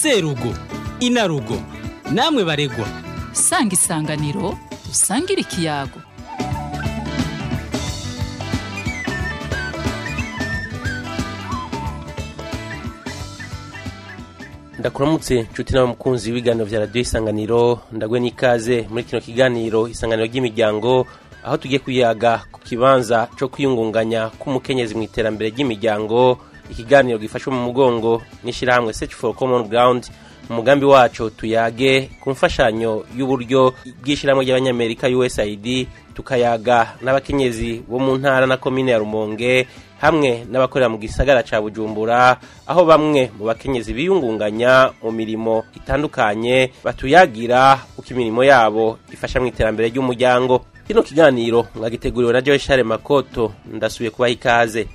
serugo inarugo namwe baregwa sanga isanganiro dusangire ikiyago ndakuramutse nshuti n'abamukunzi w'ibiganiro bya radiyo isanganiro ndagwe n'ikaze muri kino kiganiro isanganiro ry'imiryango aho tugiye kuyaga ku kibanza cyo kwiyungunganya k'umukenyezi mu iterambere ry'imiryango ikiganiro gifashe mu mugongo n'ishyirahamwe search for common ground umugambi wacu tuyage ku mfashanyo y'uburyo bw'ishyirahamwe ry'abanyamerika USAID tukayaga n'abakenyezi bo mu ntara na komine ya Rumonge hamwe n'abakorera mu gisagara ca Bujumbura aho bamwe mu bakenyezi biyungunganya mu mirimo itandukanye batuyagira uko imirimo yabo ifasha mu iterambere ry'umuryango kino kiganiro mwagiteguriwe na Joy Charles Makoto ndasubiye kubaha ikaze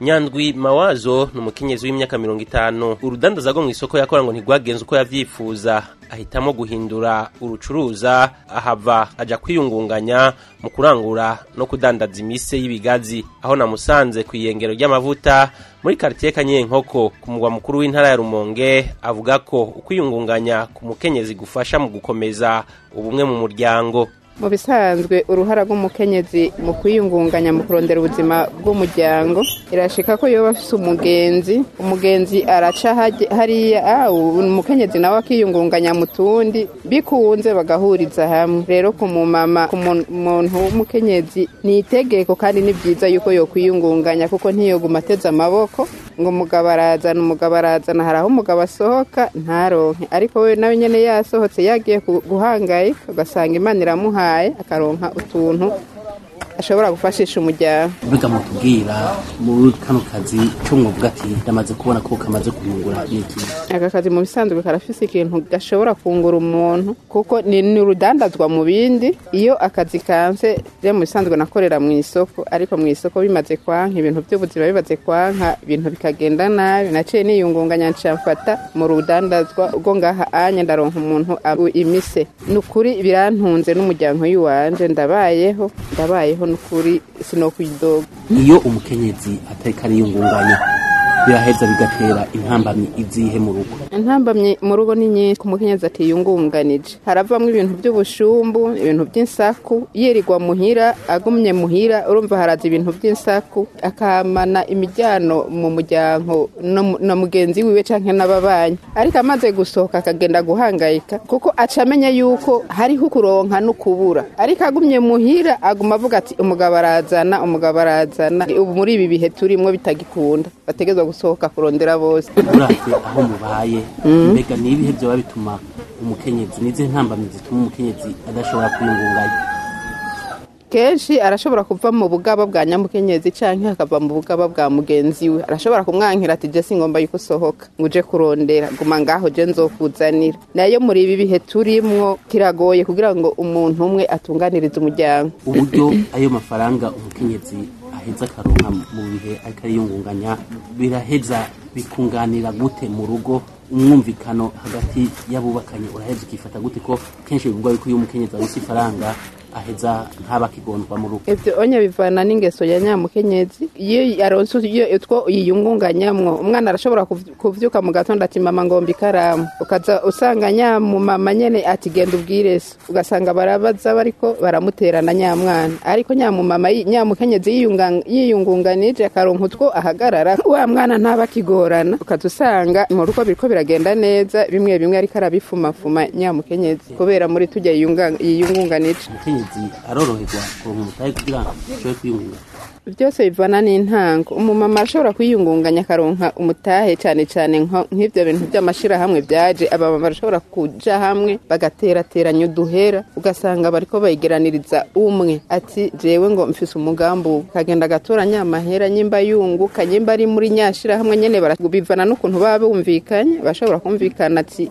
nyandwi mawazo ni umukenyezi w'imyaka mirongo itanu urudandaza rwo mu isoko yakora ngo ntigwagenze uko yabyifuza ahitamo guhindura urucuruza ahava ajya kwiyungunganya mu kurangura no kudandaza imise y'ibigazi aho namusanze ku iyengero ry'amavuta muri karitiye kanyenkoko ku mugwa mukuru w'intara ya rumonge avuga ko ukwiyungunganya ku mukenyezi gufasha mu gukomeza ubumwe mu muryango mu bisanzwe uruhara rw'umukenyezi mu kwiyungunganya mu kurondera ubuzima bw'umuryango irashika ko yoba afise umugenzi umugenzi araca hariya awu umukenyezi nawe akiyungunganya mu tundi bikunze bagahuriza hamwe rero ku mumama ku muntu w'umukenyezi ni itegeko kandi ni byiza yuko yokwiyungunganya kuko ntiyoguma ateze amaboko ngo umugabo arazana umugabo arazana hari aho umugabo asohoka ntaronke ariko we nawe nyine yasohotse yagiye guhangayika ugasanga imana iramuhaye akaronka utuntu ashobora gufashisha umuryango bikamutubwira muri kano kazi cy'umwuga ati ndamaze kubona ko kamaze kumungura n'iki aka kazi mu bisanzwe karafise ikintu gashobora kungura umuntu kuko ni urudandazwa mu bindi iyo akazi kanze rero mu bisanzwe nakorera mu isoko ariko mu isoko bimaze kwanka ibintu by'ubuzima bimaze kwanka ibintu bikagenda nabi naciye niyungunganya nshafata mu rudandazwa ubwo ngaha anye ndaronka umuntu imise ni ukuri birantunze n'umuryango y'iwanje ndabayeho ndabayeho hivyo nukuri iyo umukenyezi atariko ariyungunganya biraheza bigatera intambamyi izihe mu rugo intambamyi mu rugo ni nyinshi ku mukenyezi ati haravamo ibintu by'ubushumbu ibintu by'insaku yirirwa muhira agumye muhira urumva haraza ibintu by'insaku akamana imijyano mu muryango na mugenzi wiwe cyangwa n'ababanyi ariko amaze gusohoka akagenda guhangayika kuko aca amenya yuko hariho kuronka no kubura ariko agumye muhira aguma avuga ati umugabo arazana umugabo arazana ubu muri ibi bihe turimo bitagikunda bategerezwa gusohoka kurondera bose uravye aho mubaye mm. mbega ni ibihe vyoba bituma umukenyezi nizi ntambamyi zituma umukenyezi adashobora kwiyungunganya kenshi arashobora kuva mu bugaba bwa nyamukenyezi cyangwa akava mu bugaba bwa mugenzi we arashobora kumwankira ati jesi ngomba yuko ngo uje kurondera guma ngaho je nzokuzanira nayo muri ibi bihe turimwo kiragoye kugira ngo umuntu umwe atunganirize umuryango uburyo ayo mafaranga umukenyezi aheza akaronka mu bihe ariko ariyungunganya biraheza bikunganira gute mu rugo umwumvikano hagati y'abubakanye uraheza ukifata gute ko kenshi bivugwa yuko iyo umukenyezi abuze ifaranga aheza nk'abakigondwa mu rugo ibyo onye bivana n'ingeso ya nyamukenyezi iyo aronse utwo yiyungunganyamwo umwana arashobora kuvyuka mu gatondo ati mama ngomba ikaramu ukaza usanga nyamumama nyene ati genda ubwire ugasanga barabaza bariko baramuterana nyamwana ariko nyamu nyamumama nyamukenyezi yiyungunganije akaronka utwo ahagarara wa mwana ntabakigorana ukaza usanga mu rugo biriko biragenda neza bimwe bimwe ariko arabifumafuma nyamukenyezi kubera muri tujya yiyungunganije umuhinzi aroroherwa kuronka umutahe kugira ashobore kwiyunga byose bivana n'intango umumama ashobora kwiyungunganya akaronka umutahe cyane cyane nk'ibyo bintu by'amashyirahamwe byaje abamama bashobora kujya hamwe bagaterateranya uduhera ugasanga bari ko bayigeraniriza umwe ati jewe ngo mfise umugambi akagenda agatoranya amahera nyimba yunguka nyimba ari muri nyashyirahamwe nyine bivana n'ukuntu baba bumvikanye bashobora kumvikana ati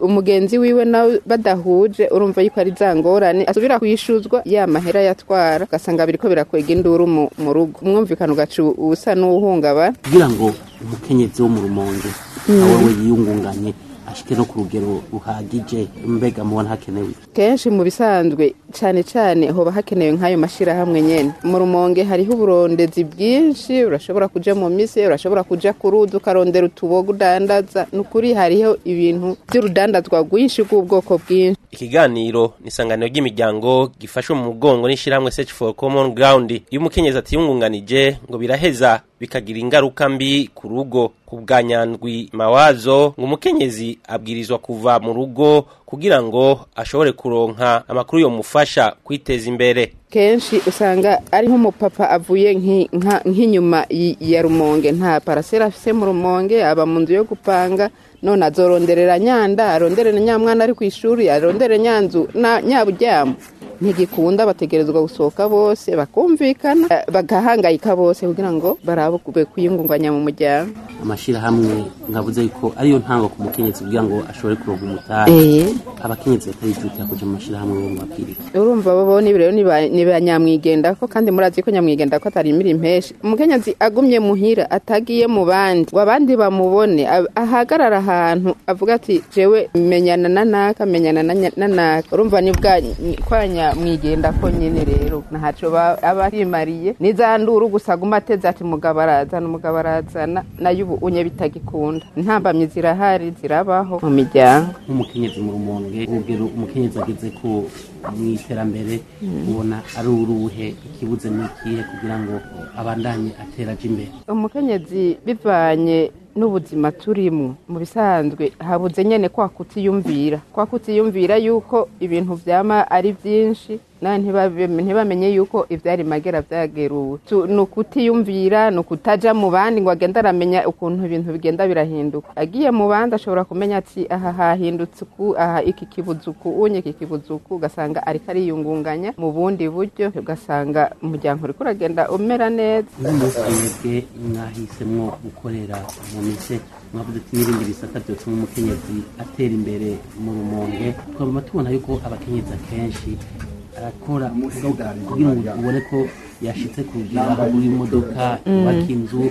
umugenzi wiwe nawe badahuje urumva yuko ari ngorane asubira kwishuzwa ya mahera yatwara ugasanga biriko birakwega induru mu rugo umwumvikano ugaca ubusa n'uwuhungabana kugira ngo umukenyezi wo mu rumonge nawe mm. we yiyungunganye ashike no ku rugero ruhagije mbega mubona hakenewe kenshi mu bisanzwe cyane cyane hoba hakenewe nk'ayo mashyirahamwe nyine mu rumonge hariho uburondezi bwinshi urashobora kujya mu mise urashobora kujya ku rudu ukarondera utuboga udandaza ni ukuri hariho ibintu by'urudandazwa rwinshi rw'ubwoko bwinshi ikiganiro ni isanganiro ry'imiryango gifashe mu mugongo n'ishyirahamwe search for common ground iyo umukenyezi atiyungunganije ngo biraheza bikagira ingaruka mbi ku rugo ku bwa nyandwi mawazo ngo umukenyezi abwirizwa kuva mu rugo kugira ngo ashobore kuronka amakuru yo mufasha kwiteza imbere kenshi usanga ari nk'umupapa avuye nk'inyuma ya rumonge nta parasera afise mu rumonge aba mu nzu yo gupanga none azoroderera nyanda arondere na nyamwana ari ku ishuri arondere nyanzu na nyaburyamo ntigikunda bategerezwa gusohoka bose bakumvikana eh, bagahangayika bose kugira ngo barabe kuyingunganya mu muryango amashyirahamwe nkabuze ko ariyo ntangwa ku mukenyezi kugira ngo ashobore kuronka umutari eh. abakenyezi batarijutira kujya mu mashyirahamwe bo mabwiriza urumva bo n'ibi rero ni ba nyamwigenda ko kandi murazi ko nyamwigenda ko atari imiri impeshi umukenyezi agumye muhira atagiye mu bandi ngo abandi bamubone ahagarara ahantu avuga ati jewe menyana na naka menyana na naka urumva ni bwa kwanya mwigendako ko nyine rero ntacyo aba yimariye n'izanduru gusa aguma ateze ati mugabo arazana umugabo arazana nayo ubu unye bitagikunda intambamyi zirahari zirabaho mu miryango nk'umukenyezi muri umuntu urugero umukenyezi ageze ku mu iterambere mm. ubona ari uruhe ikibuze n'ikihe kugira ngo abandanye ateraje imbere umukenyezi bivanye n'ubuzima turimo mu bisanzwe habuze nyine kwa kutiyumvira kwa kutiyumvira yuko ibintu byama ari byinshi ntibamenye yuko ibyari magera byageruwe ni ukutiyumvira ni ukutajya mu bandi ngo agende aramenya ukuntu ibintu bigenda birahinduka agiye mu bandi ashobora kumenya ati aha hahindutse uku aha iki kibuze uku unye iki kibuze ugasanga ariko ariyungunganya mu bundi buryo ugasanga umuryango uri kuragenda umera neza mwebwe mwahisemo gukorera mu mice mwavuze ati n'ibindi bisata byose umukenyezi atera imbere mu rumonge twaba tubona yuko abakenyezi akenshi arakora kugira ngo ubone ko yashyitse ku rugero aho muri imodoka kubaka mm. inzu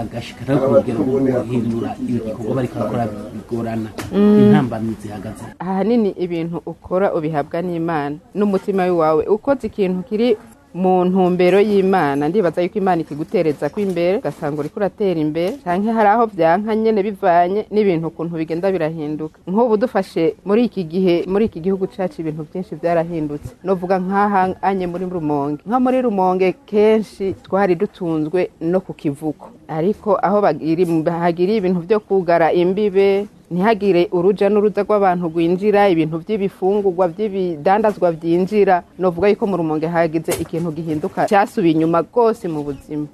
agashika ku rugero rwo guhindura ibikorwa bari kurakora bigorana mm. intambamyi zihagaze ahanini ibintu ukora ubihabwa n'imana n'umutima wawe ukoze ikintu kiri mu ntumbero y'imana ndibaza yuko imana ikigutereza ko imbere ugasanga uri kuratera imbere cyangwa hari aho byanka nyine bivanye n'ibintu ukuntu bigenda birahinduka nk'ubu dufashe muri iki gihe muri iki gihugu cyacu ibintu byinshi byarahindutse novuga nk'ahanganye muri rumonge nko muri rumonge kenshi twari dutunzwe no ku kivuko ariko aho bagiriye ibintu byo kugara imbibe ntihagire urujya n'uruza rw'abantu rwinjira ibintu byibifungugwa by'ibidandazwa byinjira novuga yuko mu rumonge hagize ikintu gihinduka cyasubiye inyuma rwose mu buzima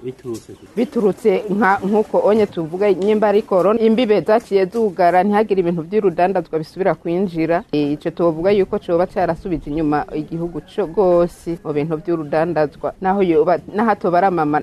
biturutse nk'uko onye tuvuga nimba ari korona imbibe zaciye zugara ntihagire ibintu by'urudandazwa bisubira kwinjira icyo tuvuga yuko cyoba cyarasubije inyuma igihugu cyo rwose mu bintu by'urudandazwa naho n'ahato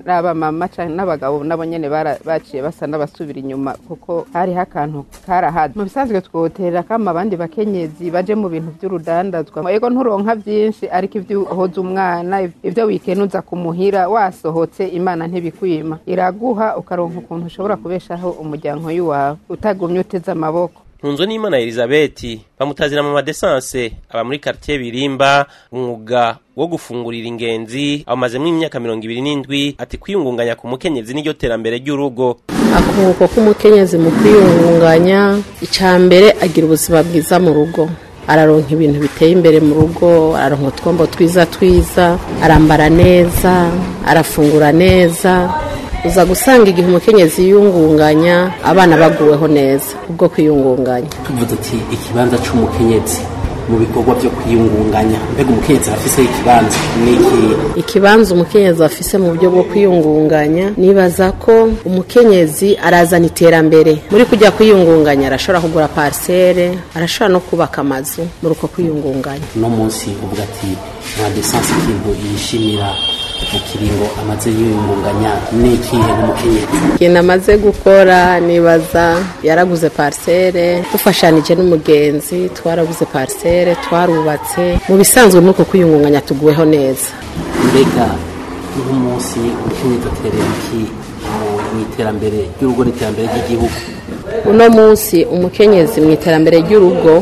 n'abamama n'abagabo nabo nyine baciye basa n'abasubira inyuma kuko hariho akantu karahazi mu bisanzwe twotera kama abandi bakenyezi baje mu bintu by'urudandazwa ego nturonka byinshi ariko ibyo uhoza umwana ibyo wikenuza kumuhira wasohotse imana ntibikwima iraguha ukaronka ukuntu ushobora kubeshaho umuryango y'iwawe utagumye uteze amaboko ntunzwe n'imana elizabeth bamutazira mu madesanse aba muri karitsiye birimba umwuga wo gufungurira ingenzi awumazemo imyaka mirongo ibiri n'indwi ati kwiyungunganya ku mukenyezi n'iryo terambere ry'urugo akuboko k'umukenyezi mu kwiyungunganya icya mbere agira ubuzima bwiza mu rugo araronka ibintu biteye imbere mu rugo araronka utwombo twiza twiza arambara neza arafungura neza uza gusanga igihe umukenyezi yiyungunganya abana baguweho neza ubwo kwiyungunganya tuvuga tuti ikibanza cy'umukenyezi mu bikorwa byo kwiyungunganya mbega umukenyezi afise ikibanza ni iki ikibanza umukenyezi afise mu buryo bwo kwiyungunganya nibaza ko umukenyezi arazana iterambere muri kujya kwiyungunganya arashobora kugura parisere arashobora no kubaka amazu muri uko kwiyungunganya uno munsi uvuga ati nta desansi ikintu yishimira mu kiringo amaze yiyungunganya ni ikihe ikintu amaze gukora nibaza yaraguze parcelle dufashanije n'umugenzi twaraguze parisere twarubatse mu bisanzwe nuko kwiyungunganya tuguweho neza mbega nk'umunsi ukinyidoterera iki mu iterambere ry'urugo n'iterambere ry'igihugu uno munsi umukenyezi mu iterambere ry'urugo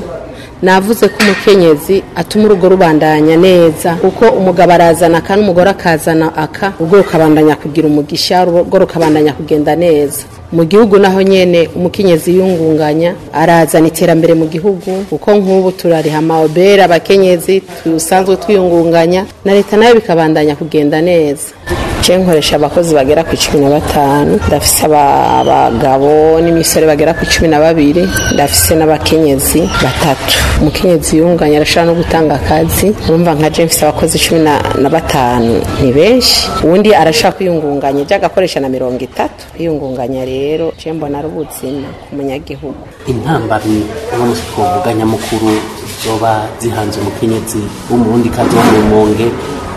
navuze ko umukenyezi atuma urugo rubandanya neza kuko umugabo arazana aka n'umugore akazana aka ubwo rukabandanya kugira umugisha urugo rukabandanya kugenda neza mu gihugu naho nyene umukenyezi yungunganya arazana iterambere mu gihugu kuko nk'ubu turariha amaobera abakenyezi tusanzwe twiyungunganya na leta nayo bikabandanya kugenda neza nshya nkoresha abakozi bagera ku cumi na batanu ndafise abagabo n'imisore bagera ku cumi na babiri ndafise n'abakenyezi batatu umukenyezi yunganya arashobora no gutanga akazi urumva nka mfise abakozi cumi na batanu ni benshi ubundi arashobora kwiyungunganya ijya agakoresha na mirongo itatu kwiyungunganya rero mbona ari ubuzima ku munyagihugu intambamyi n'amasoko mbuga nyamukuru zoba zihanze umukenyezi w'umurundi kandi wo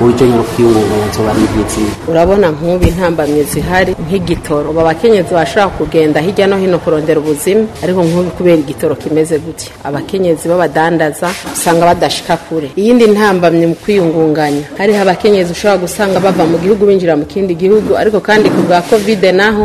uburyo nyakuyunguruzo babigize urabona nk'ubu intambamye zihari nk'igitoro ubu abakenyezi bashobora kugenda hirya no hino kurondera ubuzima ariko nk'ubu kubera igitoro kimeze gutya abakenyezi b'abadandaza usanga badashika kure iyindi ntambamye mu kwiyungunganya hariho abakenyezi ushobora gusanga bava mu gihugu binjira mu kindi gihugu ariko kandi ku bwa kovide naho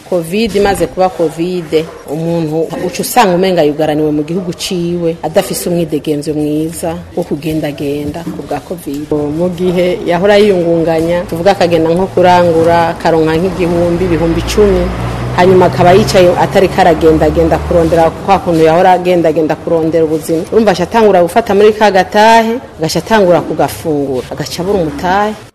kovide imaze kuba covid umuntu uca usanga umenga yugaraniwe mu gihugu ciwe adafise umwidegenzo mwiza wo kugendagenda ku bwa covid mu gihe yahora yiyungunganya tuvuga akagenda nko kurangura akaronka nk'igihumbi ibihumbi icumi hanyuma akaba yicaye atari karagendagenda kurondera kwa kuntu yahora agenda kurondera ubuzima urumva ashatangura gufata muri ka gatahe agashatangura kugafungura agaca umutahe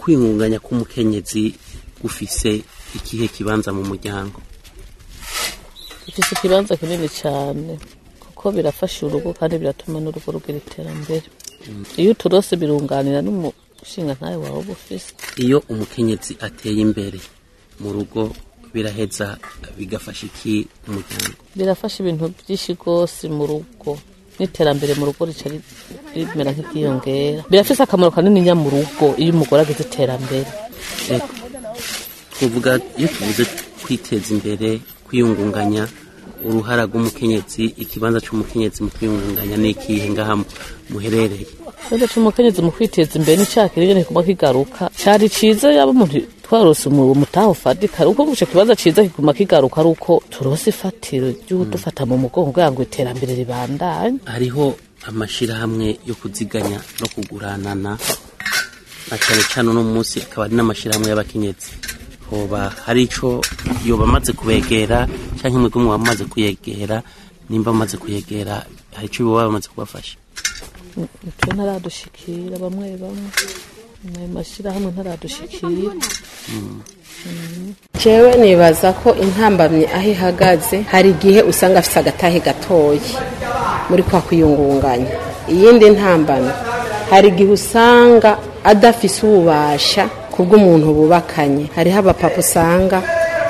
kwingunganya k'umukenyezi gufise ikihe kibanza mu muryango gufise ikibanza kinini cyane kuko birafasha urugo kandi biratuma n'urugo rugira iterambere mm-hmm. iyo uturose birunganira n'umushinga nkawe wawe ufise iyo umukenyezi ateye imbere mu rugo biraheza bigafasha iki umuryango birafasha ibintu byinshi rwose mu rugo n'iterambere mu rugo rica rimera nk'iryiyongera birafise akamaro kanini nya mu rugo iyo umugore agize iterambere tuvuga iyo tuvuze kwiteza imbere kwiyungunganya uruhara rw'umukenyezi ikibanza cy'umukenyezi mu kwiyungunganya n'ikihe ngaha muherereye ikibanza cy'umukenyezi mu kwiteza imbere n'icyakirirya ntikuba kigaruka cyari cyiza yaba umuntu twarose umwobo ufatika uko gusha ikibazo cyiza kiguma kigaruka ari uko turose ifatiro ry'udufata mu mugongo kugira ngo iterambere ribandanye hariho amashyirahamwe yo kuziganya no kuguranana na cyane cyane uno munsi akaba ari n'amashyirahamwe y'abakenyezi hoba hari icyo iyo bamaze kubegera cyangwa imwe kumwe bamaze kuyegera nimba bamaze kuyegera hari icyo baba bamaze kubafasha icyo ntaradushikira bamwe bamwe ni mashyirahamwe ntaradushikira jewe nibaza ko intambamyi aho ihagaze hari igihe usanga afite agatahe gatoya muri kwa kuyungunganya iyindi ntambamyi hari igihe usanga adafise ububasha ku bw'umuntu bubakanye hariho abapapa usanga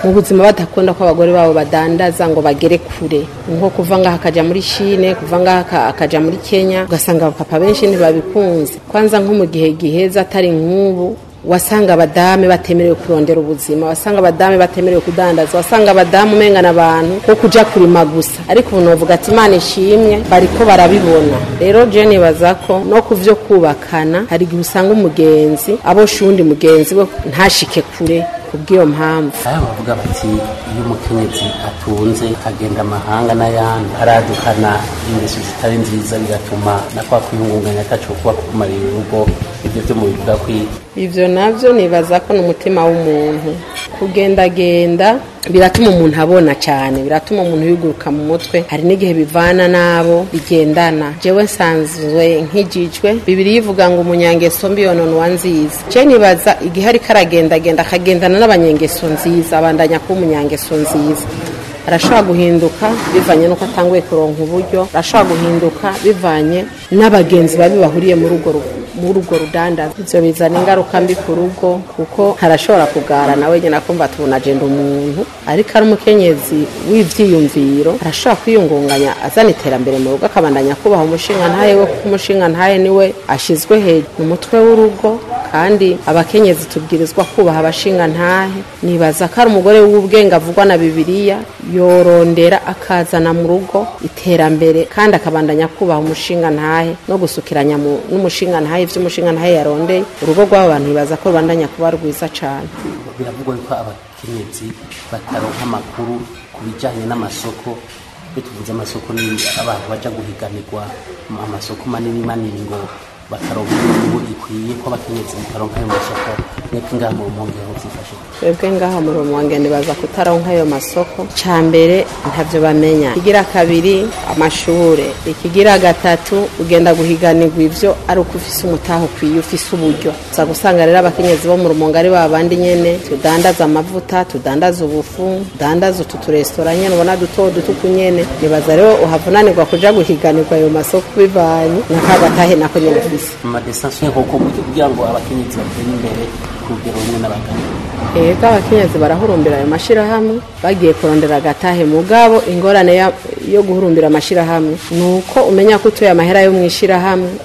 mu buzima badakunda ko abagore babo badandaza ngo bagere kure nko kuva ngaha akajya muri shine kuva ngaha akajya muri kenya ugasanga abapapa benshi ntibabikunze kwanza nko mu gihe giheza atari nk'ubu wasanga abadamu batemerewe kurondera ubuzima wasanga abadamu batemerewe kudandaza wasanga abadamu umengana abantu ko kujya kurima gusa ariko ubu navuga ati imana ishimwe bariko barabibona rero jeni baza ko no ku byo kubakana hari igihe usanga umugenzi abosha uwundi mugenzi we ntashike kure kubw'iyo mpamvu aho bavuga bati iyo umukenyezi atunze akagenda amahanga n'ayandi aradukana ingeso zitari nziza bigatuma na kwa kwiyungunganya atacu kuba kukumara urugo ibyo umuntu udakwiye ibyo nabyo nibaza ko ni umutima w'umuntu kugendagenda biratuma umuntu abona cyane biratuma umuntu yuguruka mu mutwe hari n'igihe bivana n'abo bigendana jewe nsanzwe nk'igijwe bibiri yivuga ngo umunyangeso mbi yononwa nziza je nibaza igihe ariko aragendagenda akagendana n'abanyengeso nziza abandanya kuba umunyangeso nziza arashobora guhinduka bivanye n'uko atanguye kuronka uburyo arashobora guhinduka bivanye n'abagenzi babi bahuriye muri urwo rugo muri urwo rudandaza ibyo bizana ingaruka mbi ku rugo kuko harashobora kugara nawe nyine akumva tubona agenda umuntu ariko ari umukenyezi w'ibyiyumviro arashobora kwiyungunganya azana iterambere mu rugo akabandanya kubaha umushinga ntaye we kuko umushinga ntaye niwe ashyizwe hejuru mu mutwe w'urugo kandi abakenyezi tubwirizwa kubaha abashinga ntahe nibaza ko ari umugore w'ubwenge avugwa na bibiriya yorondera akazana mu rugo iterambere kandi akabandanya kubaha umushinga ntahe no gusukiranya n'umushinga ntahe bahaye iby'umushinga ntayo yarondeye urugo rw'abo bantu bibaza ko rubandanya kuba rwiza cyane biravugwa yuko abakenyezi bataronka amakuru ku bijyanye n'amasoko iyo tuvuze amasoko ni abantu bajya guhiganirwa amasoko manini manini ngo bataronka inyungu ikwiye ko abakenyezi bataronka ayo masoko mwebwe ngaha mu rumonge zifashe twebwe ngaha mu rumonge nibaza kutaronka ayo masoko cya mbere ntabyo bamenya ikigira kabiri amashuri ikigira gatatu ugenda guhiganirwa ibyo ari uko ufise umutaho ukwiye ufise uburyo uza gusanga rero abakenyezi bo mu rumonge ari babandi nyene tudandaza amavuta tudandaza ubufu tudandaza utu turestora nyene ubona duto dutuku nyene nibaza rero uhavunanirwa kuja guhiganirwa ayo masoko bivanye nakagatahe nako nyene amadesitasiyo nk'uko kugira ngo abakenyezi batere imbere ku rugero rumwe n'abagabo rero abakenyezi barahurumbira ayo mashyirahamwe bagiye kurondera agatahe mugabo ingorane yo guhurumbira amashyirahamwe ni uko umenya ko utuye amahera yo mu ishyirahamwe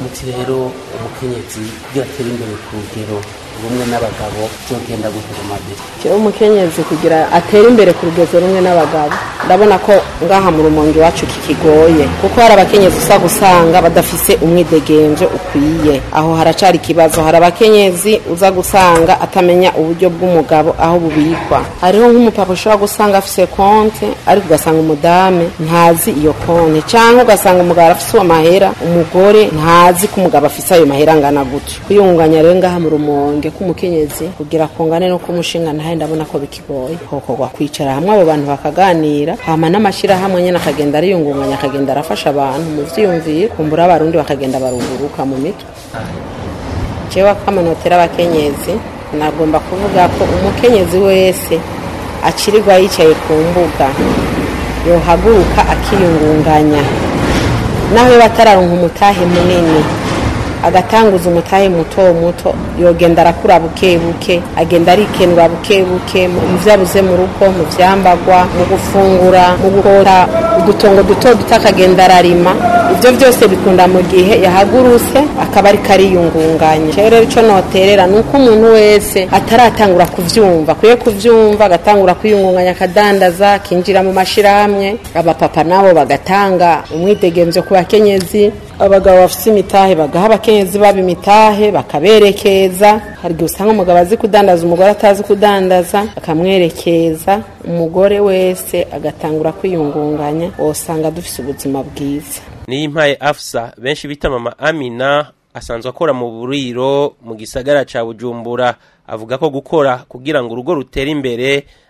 muti rero umukenyezi kugira atere imbere ku rugero ubumwe n'abagabo cyo genda guturumadira umukenyezi kugira atere imbere ku rugezo rumwe n'abagabo ndabona ko ngaha mu rumonge iwacu kikigoye kuko hari abakenyezi usa gusanga badafise umwidegenje ukwiye aho haracari ikibazo hari abakenyezi uza gusanga atamenya uburyo bw'umugabo aho bubikwa hariho nk'umupapa ushobora gusanga afise konte ariko ugasanga umudame ntazi iyo konti cyangwa ugasanga umugabo afise uwo mahera umugore ntazi ko umugabo afise ayo mahera angana gutyo kwiyungunganya rero ngaha mu rumonge agahambwe k'umukenyezi kugira kungane no kumushinga nahe ndabona ko bikigoye hokorwa kwicara hamwe abo bantu bakaganira hama n'amashyirahamwe nyine akagenda ariyungunganya akagenda arafasha abantu mu byiyumvire kumbura abarundi bakagenda barunguruka mu mitwe jewe akamanotera abakenyezi nagomba kuvuga ko umukenyezi wese akirirwa yicaye ku mbuga yohaguruka akiyungunganya nawe batararunga umutahe munini agatanguza umutahe muto muto yogenda arakura buke buke agenda arikendwa buke buke mu byo yabuze mu rugo mu byambagwa mu gufungura mu gukora udutongo duto duto akagenda ararima ibyo byose bikunda mu gihe yahaguruse akaba ariko ariyungunganya rero icyo noterera ni uko umuntu wese ataratangura kubyumva akwiye kubyumva agatangura kwiyungunganya akadandaza akinjira mu mashyirahamwe abapapa nabo bagatanga umwidegemvyo ku bakenyezi abagabo bafite imitahe bagaha abakenyezi baba imitahe bakaberekeza hari igihe usanga umugabo azi kudandaza umugore atazi kudandaza akamwerekeza umugore wese agatangura kwiyungunganya usanga dufite ubuzima bwiza niyimpaye afsa benshi bita mama amina asanzwe akora mu buriro mu gisagara cya bujumbura avuga ko gukora kugira ngo urugo rutere imbere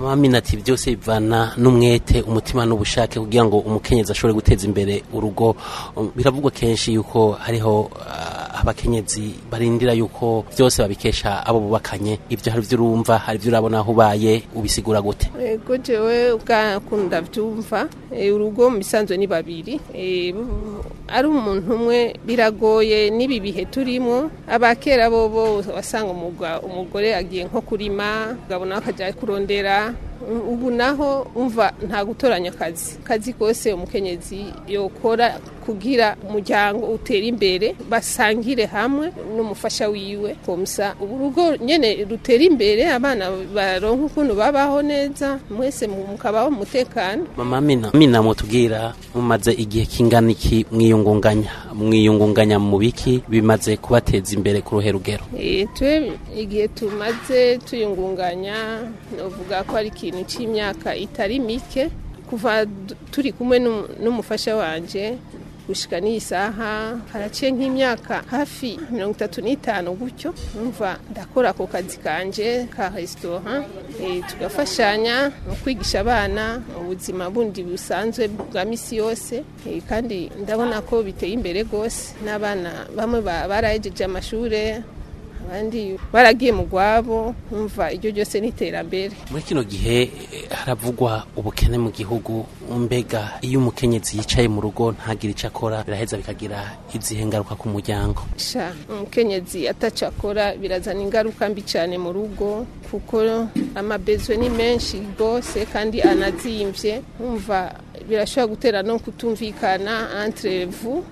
mpamina ati byose bivana n'umwete umutima n'ubushake kugira ngo umukenyezi ashobore guteza imbere urugo biravugwa kenshi yuko hariho ah, abakenyezi barindira yuko byose babikesha abo bubakanye ibyo hari ibyo urumva hari ibyo urabona aho ubaye ubisigura gute ego eh, jewe ubwakunda byumva eh, urugo mu ni babiri eh, ari umuntu umwe biragoye n'ibi bihe turimo abakera bo bo wasanga umugore agiye nko kurima ugabona akajya kurondera ubu naho umva nta gutoranya akazi akazi kose umukenyezi yokora kugira umuryango utera imbere basangire hamwe n'umufasha wiwe komsa urugo nyene rutera imbere abana baronka ukuntu babaho neza mwese mukabaho mu mutekano mama mina mina mutubwira mumaze igihe kingana iki mwiyungunganya mwiyungunganya mu biki bimaze kubateza imbere ku ruhe rugero e, igihe tumaze tuyungunganya uvuga ko ari ikintu cy'imyaka itari mike kuva turi kumwe n'umufasha wanjye gushika n'iyi saha haraciye nk'imyaka hafi mirongo itatu n'itanu gutyo numva ndakora ako kazi kanje ka resitora eh, tugafashanya mu kwigisha abana ubuzima bundi busanzwe bwa misi yose eh, kandi ndabona ko biteye imbere rwose n'abana bamwe barayejeje amashuri abandi baragiye mu gwabo umva iryo ryose n'iterambere muri kino gihe eh, haravugwa ubukene mu gihugu mbega iyo umukenyezi yicaye mu rugo ntagire icyo akora biraheza bikagira izihe ngaruka ku muryango umukenyezi ataca akora birazana ingaruka mbi cyane mu rugo kuko amabezwe ni menshi rwose kandi anazimbye umva birashobora gutera no kutumvikana entrevu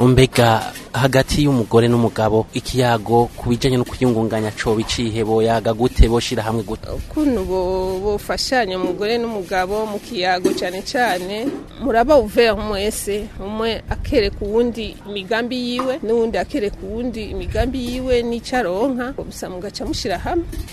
mbega hagati y'umugore n'umugabo ikiyago ku bijyanye no kuyungunganya cyo biciye yaga gute boshyira hamwe gute ukuntu bufashanya umugore n'umugabo mu kiyago cyane cyane muraba uvuye mwese umwe akereka uwundi imigambi yiwe n'uwundi akereka uwundi imigambi yiwe n'icyo acaronka gusa mugaca mushyira hamwe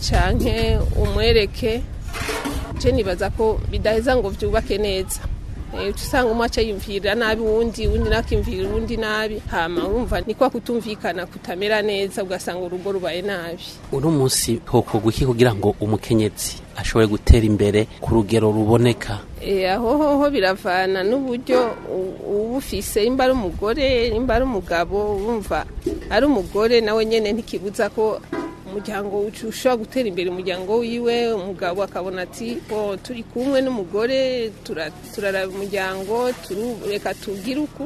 cyane umwereke je nibaza ko bidaheza ngo byubake neza uca eh, usanga umwe aca yiyumvira nabi uwundi uwundi nakiyumvira uwundi nabi hama wumva ni kwa kutumvikana kutamera neza ugasanga urugo rubaye nabi uno munsi hokorwa iki kugira ngo umukenyezi ashobore gutera imbere ku rugero ruboneka eh, aho hoho biravana n'uburyo uba ufise imba ari umugore imba ari umugabo wumva ari umugore nawe nyine ntikibuza ko umuryango ushobora gutera imbere umuryango wiwe umugabo akabona ati turi kumwe n'umugore turaraba umuryango reka tubwire uku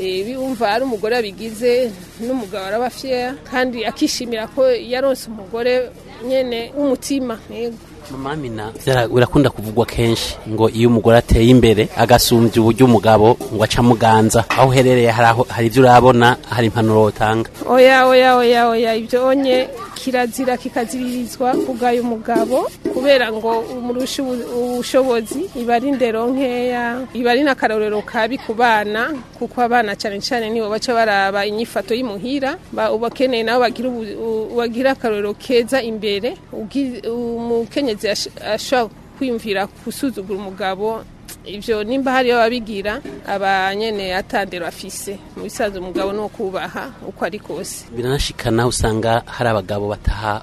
e, wumva ari umugore abigize n'umugabo araba afyeya kandi akishimira ko yaronse umugore nyene w'umutima mamina birakunda kuvugwa kenshi ngo iyo umugore ateye imbere agasumbya uburyo umugabo ngo aca muganza aho uherereye hari ibyo urabona hari impanuro utanga oya oya oya oya ibyo onye kirazira kikaziririzwa kugaya umugabo kubera ngo umurushe ubushobozi iba ari nkeya iba ari n'akarorero kabi kubana kuko abana cyane cyane nibo baca baraba inyifato y'imuhira ubakeneye nabo bagira akarorero keza imbere umukenyezi ashobora kwiyumvira gusuzugura umugabo ibyo nimba hariyo babigira aba nyine atandira afise mu bisanzwe umugabo ni ukubaha uko ari kose biranashikana usanga hari abagabo bataha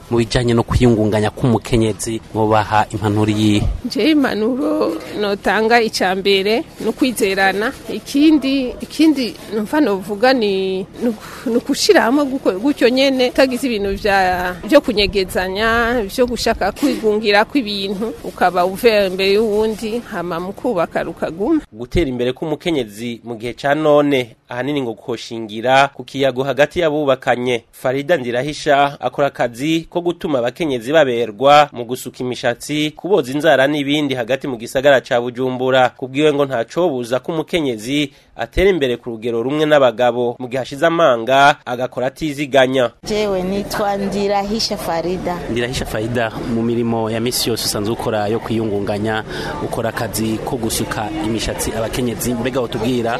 mu bijyanye no kwiyungunganya k'umukenyezi mubaha impanuro yihe njyewe impanuro notanga icya mbere ni ukwizerana ikindi ikindi numva novuga ni nukushiramo gutyo nyene tagize ibintu vya byo kunyegezanya byo gushaka kwigungira kw'ibintu ukaba uvuye imbere y'uwundi hama mukubaka rukaguma gutera imbere k'umukenyezi mu gihe cya none ahanini ngo koshingira ku kiyago hagati y'abubakanye Farida Ndirahisha akora akazi ko gutuma abakenyezi baberwa mu gusuka imishatsi kuboza inzara n'ibindi hagati mu gisagara cya Bujumbura kubwiwe ngo ntacobuza k'umukenyezi umukenyezi atera imbere ku rugero rumwe n'abagabo mu gihe ashize amanga agakora atiziganya jewe nitwa ndirahisha farida ndirahisha farida mu mirimo ya misi yose usanzwe ukora yo kwiyungunganya ukora akazi ko gusuka imishatsi abakenyezi mbega utubwira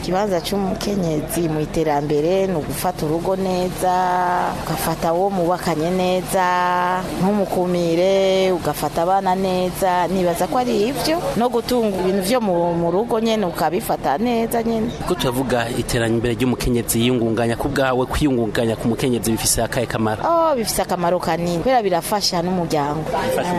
ikibanza cy'umukenyezi mu iterambere ni ugufata urugo neza ugafata wo mubakanye neza nk'umukumire ugafata abana neza nibaza ko ari ibyo no gutunga ibintu byo mu rugo nyine ukabifata neza neza nyine kuko turavuga iterambere ry'umukenyezi yiyungunganya ku bwawe kwiyungunganya ku mukenyezi bifise akahe kamaro oh bifise akamaro kanini kubera birafasha n'umuryango bifasha eh.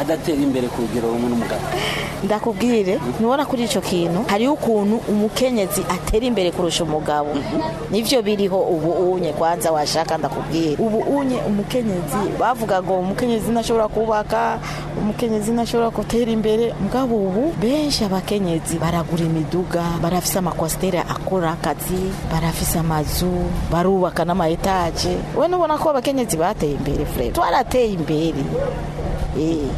adatera imbere ku rugero rumwe n'umugabo ndakubwire mhm. ntubona kuri icyo kintu hariho ukuntu umukenyezi atera imbere kurusha umugabo mhm. nibyo biriho ubu unye kwanza washaka ndakubwire ubu unye umukenyezi bavuga ngo umukenyezi ntashobora kubaka umukenyezi ntashobora gutera imbere mugabo ubu benshi abakenyezi baragura imiduga barafise amakwasiteri akora akazi barafise amazu barubaka kubaka n'amayetaje we nubona ko abakenyezi bateye imbere fred twarateye imbere eh.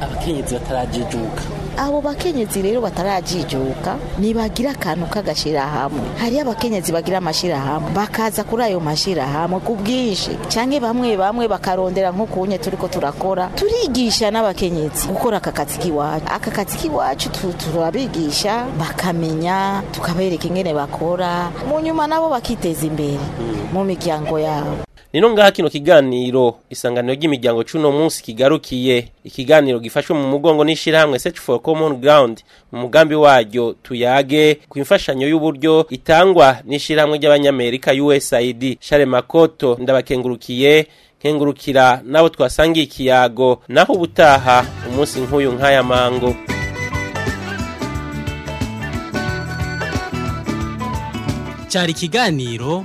abakenyezi batarajijuka abo bakenyezi rero batarajijuka nibagira akantu k'agashyirahamwe Hari abakenyezi bagira amashyirahamwe bakaza kuri ayo mashyirahamwe ku bwinshi cyangwa bamwe bamwe bakarondera nko kunye turi ko turakora turigisha n'abakenyezi gukora aka kazi k'iwacu aka kazi k'iwacu turabigisha bakamenya tukabereka ingene bakora mu nyuma nabo bakiteza imbere mu miryango yabo Nino ngaha kino kiganiro isanganiro ry'imiryango cuno munsi kigarukiye ikiganiro gifashwe mu mugongo n'ishirahamwe Search for Common Ground mu mugambi waryo tuyage ku imfashanyo y'uburyo itangwa n'ishirahamwe ry'abanyamerika USAID shale Makoto ndabakengurukiye nkengurukira nabo twasangiye ikiyago naho ubutaha umunsi nk'uyu nk'aya mango cyari ikiganiro